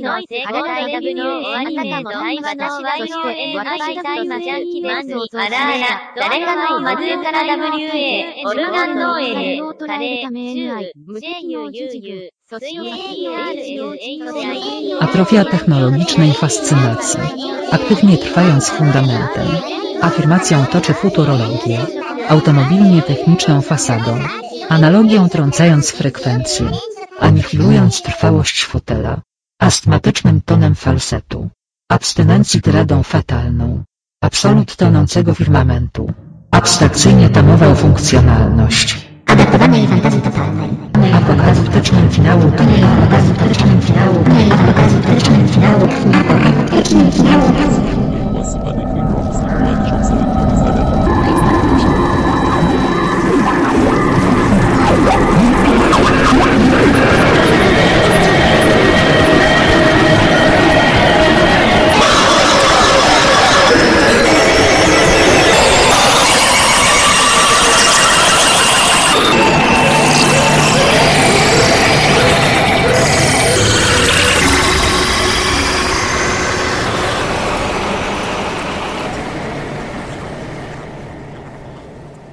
の性交 IW アニメの対はの話を私たちい。はャンキです。あいあら、誰かのマズから WA、オルガンノーエレ、カレー、シュー、無声優優優。Atrofia technologicznej fascynacji. Aktywnie trwając fundamentem. Afirmacją toczy futurologię. Automobilnie techniczną fasadą. Analogią trącając frekwencję. Anihilując trwałość fotela. Astmatycznym tonem falsetu. Abstynencji tyradą fatalną. Absolut tonącego firmamentu. Abstrakcyjnie tamował funkcjonalność.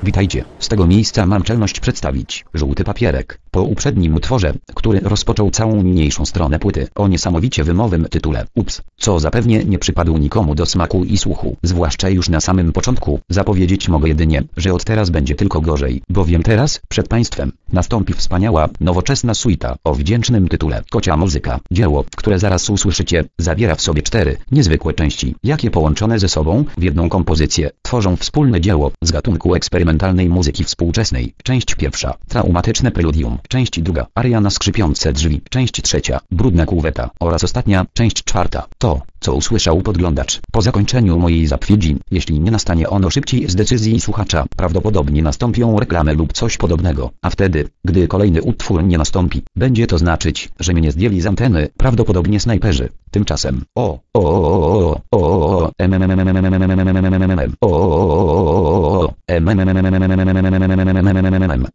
Witajcie, z tego miejsca mam czelność przedstawić żółty papierek, po uprzednim utworze, który rozpoczął całą niniejszą stronę płyty o niesamowicie wymowym tytule. Ups, co zapewnie nie przypadł nikomu do smaku i słuchu, zwłaszcza już na samym początku, zapowiedzieć mogę jedynie, że od teraz będzie tylko gorzej, bowiem teraz, przed Państwem, nastąpi wspaniała, nowoczesna suita o wdzięcznym tytule. Kocia Muzyka. Dzieło, które zaraz usłyszycie, zawiera w sobie cztery niezwykłe części, jakie połączone ze sobą w jedną kompozycję tworzą wspólne dzieło z gatunku eksperymentalnej muzyki współczesnej. Część pierwsza, traumatyczne preludium, część druga, aria na skrzypiące drzwi, część trzecia, brudna kuweta oraz ostatnia, część czwarta, to, co usłyszał podglądacz. Po zakończeniu mojej zapowiedzi, jeśli nie nastanie ono szybciej z decyzji słuchacza, prawdopodobnie nastąpią reklamy lub coś podobnego, a wtedy, gdy kolejny utwór nie nastąpi, będzie to znaczyć, że mnie zdjęli z anteny, prawdopodobnie snajperzy. Tymczasem, o, o, o, o, o, o, em, em, em, em, em, o, o, o, o, o,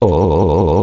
Oh.